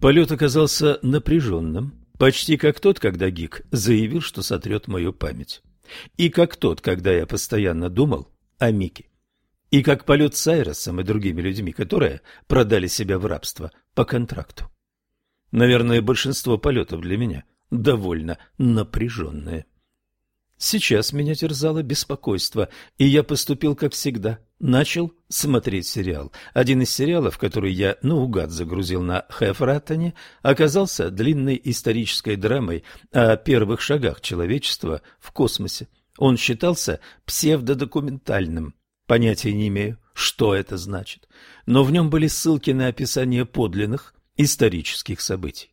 Полет оказался напряженным, почти как тот, когда Гик заявил, что сотрет мою память. И как тот, когда я постоянно думал о Мике. И как полет с Айросом и другими людьми, которые продали себя в рабство по контракту. Наверное, большинство полетов для меня довольно напряженные. Сейчас меня терзало беспокойство, и я поступил как всегда. Начал смотреть сериал. Один из сериалов, который я наугад загрузил на Хефратоне, оказался длинной исторической драмой о первых шагах человечества в космосе. Он считался псевдодокументальным. Понятия не имею, что это значит, но в нем были ссылки на описание подлинных исторических событий.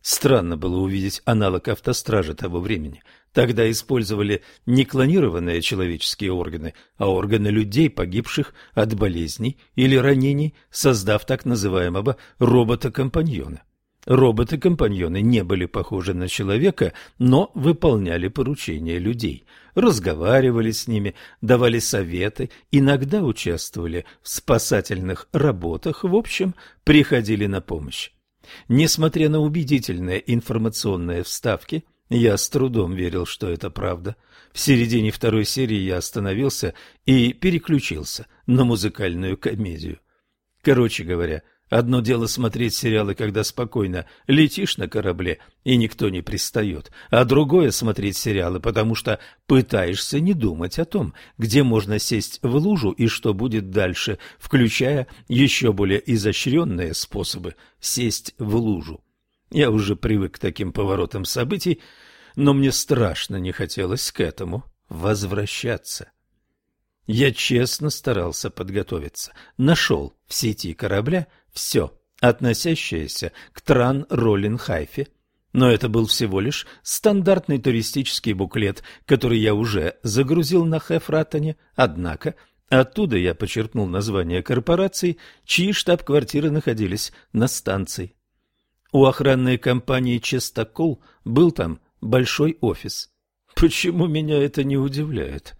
Странно было увидеть аналог автостража того времени. Тогда использовали не клонированные человеческие органы, а органы людей, погибших от болезней или ранений, создав так называемого робота-компаньона. Роботы-компаньоны не были похожи на человека, но выполняли поручения людей, разговаривали с ними, давали советы, иногда участвовали в спасательных работах, в общем, приходили на помощь. Несмотря на убедительные информационные вставки, я с трудом верил, что это правда. В середине второй серии я остановился и переключился на музыкальную комедию. Короче говоря, Одно дело смотреть сериалы, когда спокойно летишь на корабле и никто не пристает, а другое смотреть сериалы, потому что пытаешься не думать о том, где можно сесть в лужу и что будет дальше, включая еще более изощренные способы сесть в лужу. Я уже привык к таким поворотам событий, но мне страшно не хотелось к этому возвращаться. Я честно старался подготовиться. Нашел в сети корабля все, относящееся к Тран-Роллин-Хайфе. Но это был всего лишь стандартный туристический буклет, который я уже загрузил на Хефратоне, однако оттуда я почерпнул названия корпораций, чьи штаб-квартиры находились на станции. У охранной компании «Чистокол» был там большой офис. Почему меня это не удивляет?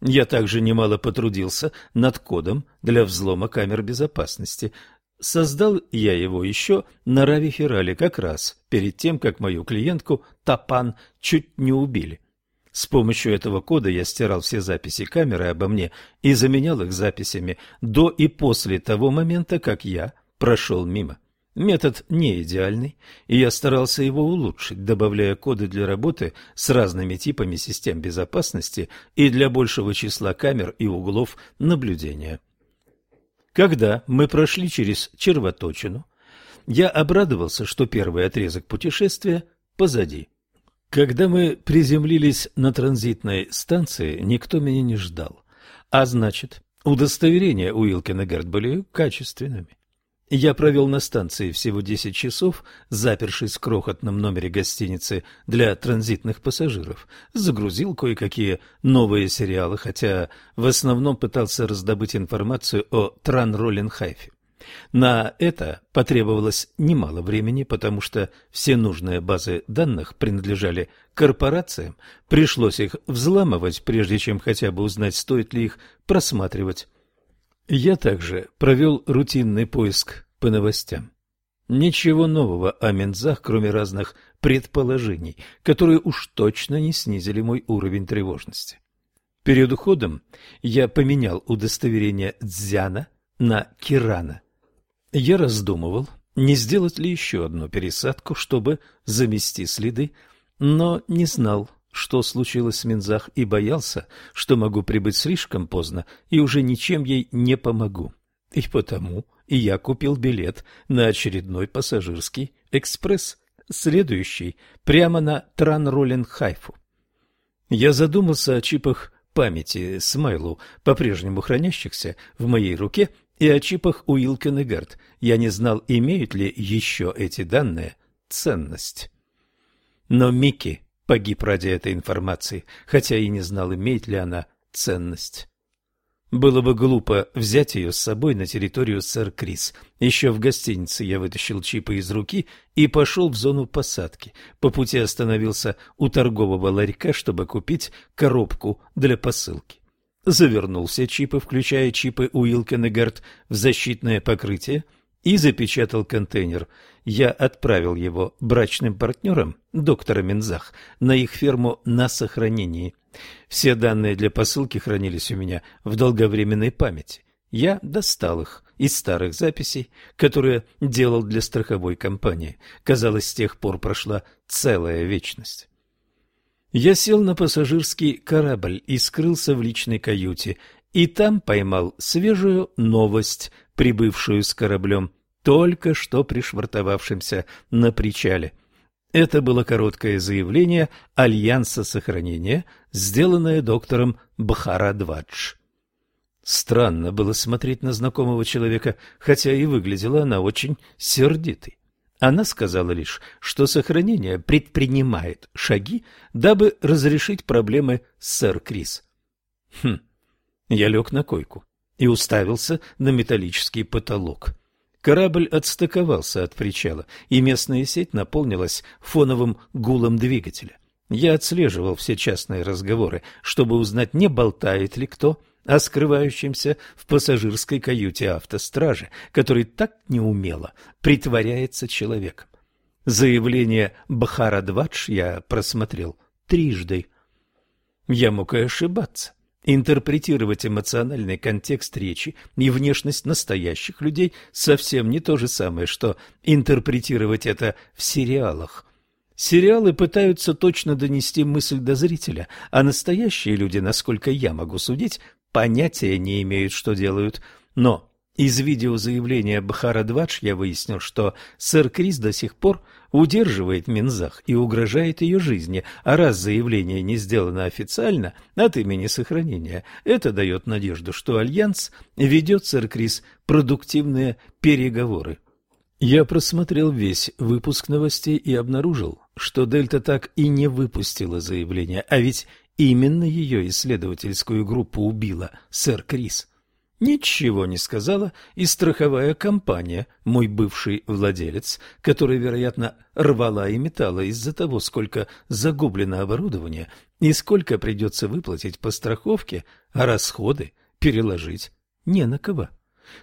Я также немало потрудился над кодом для взлома камер безопасности. Создал я его еще на Рави как раз перед тем, как мою клиентку Тапан чуть не убили. С помощью этого кода я стирал все записи камеры обо мне и заменял их записями до и после того момента, как я прошел мимо. Метод не идеальный, и я старался его улучшить, добавляя коды для работы с разными типами систем безопасности и для большего числа камер и углов наблюдения. Когда мы прошли через червоточину, я обрадовался, что первый отрезок путешествия позади. Когда мы приземлились на транзитной станции, никто меня не ждал, а значит, удостоверения Уилкина Герт были качественными. Я провел на станции всего 10 часов, запершись в крохотном номере гостиницы для транзитных пассажиров. Загрузил кое-какие новые сериалы, хотя в основном пытался раздобыть информацию о Тран-Роллин-Хайфе. На это потребовалось немало времени, потому что все нужные базы данных принадлежали корпорациям, пришлось их взламывать, прежде чем хотя бы узнать, стоит ли их просматривать. Я также провел рутинный поиск по новостям. Ничего нового о Мензах, кроме разных предположений, которые уж точно не снизили мой уровень тревожности. Перед уходом я поменял удостоверение Дзяна на Кирана. Я раздумывал, не сделать ли еще одну пересадку, чтобы замести следы, но не знал, что случилось с Минзах, и боялся, что могу прибыть слишком поздно и уже ничем ей не помогу. И потому я купил билет на очередной пассажирский экспресс, следующий прямо на Транроллен-Хайфу. Я задумался о чипах памяти Смайлу, по-прежнему хранящихся в моей руке, и о чипах Уилкен и Гард. Я не знал, имеют ли еще эти данные ценность. Но Микки погиб ради этой информации, хотя и не знал, имеет ли она ценность. Было бы глупо взять ее с собой на территорию сэр Крис. Еще в гостинице я вытащил чипы из руки и пошел в зону посадки. По пути остановился у торгового ларька, чтобы купить коробку для посылки. Завернул все чипы, включая чипы Уилкен и Герт, в защитное покрытие и запечатал контейнер. Я отправил его брачным партнерам, доктора Минзах, на их ферму на сохранении. Все данные для посылки хранились у меня в долговременной памяти. Я достал их из старых записей, которые делал для страховой компании. Казалось, с тех пор прошла целая вечность. Я сел на пассажирский корабль и скрылся в личной каюте, и там поймал свежую новость, прибывшую с кораблем, только что пришвартовавшимся на причале. Это было короткое заявление Альянса сохранения, сделанное доктором Бхарадвадж. Странно было смотреть на знакомого человека, хотя и выглядела она очень сердитой. Она сказала лишь, что сохранение предпринимает шаги, дабы разрешить проблемы сэр Крис. Хм, я лег на койку и уставился на металлический потолок. Корабль отстыковался от причала, и местная сеть наполнилась фоновым гулом двигателя. Я отслеживал все частные разговоры, чтобы узнать, не болтает ли кто о скрывающемся в пассажирской каюте автостражи, который так неумело притворяется человеком. Заявление Бхарадвадж я просмотрел трижды. Я мог и ошибаться. Интерпретировать эмоциональный контекст речи и внешность настоящих людей совсем не то же самое, что интерпретировать это в сериалах. Сериалы пытаются точно донести мысль до зрителя, а настоящие люди, насколько я могу судить, понятия не имеют, что делают. Но из видеозаявления Бхарадвадж я выяснил, что СерКрис до сих пор удерживает Мензах и угрожает ее жизни, а раз заявление не сделано официально от имени сохранения, это дает надежду, что Альянс ведет СерКрис продуктивные переговоры. Я просмотрел весь выпуск новостей и обнаружил, что Дельта так и не выпустила заявление, а ведь именно ее исследовательскую группу убила СерКрис. Ничего не сказала и страховая компания, мой бывший владелец, который, вероятно, рвала и металла из-за того, сколько загублено оборудование и сколько придется выплатить по страховке, а расходы переложить не на кого.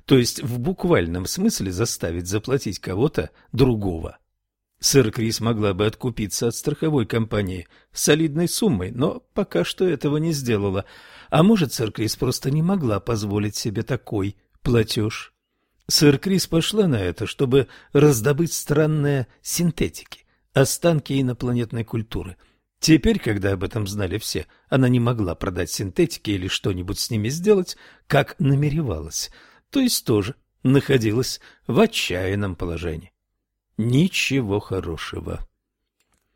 То есть в буквальном смысле заставить заплатить кого-то другого. Сэр Крис могла бы откупиться от страховой компании солидной суммой, но пока что этого не сделала. А может, сэр Крис просто не могла позволить себе такой платеж. Сэр Крис пошла на это, чтобы раздобыть странные синтетики, останки инопланетной культуры. Теперь, когда об этом знали все, она не могла продать синтетики или что-нибудь с ними сделать, как намеревалась, то есть тоже находилась в отчаянном положении. Ничего хорошего.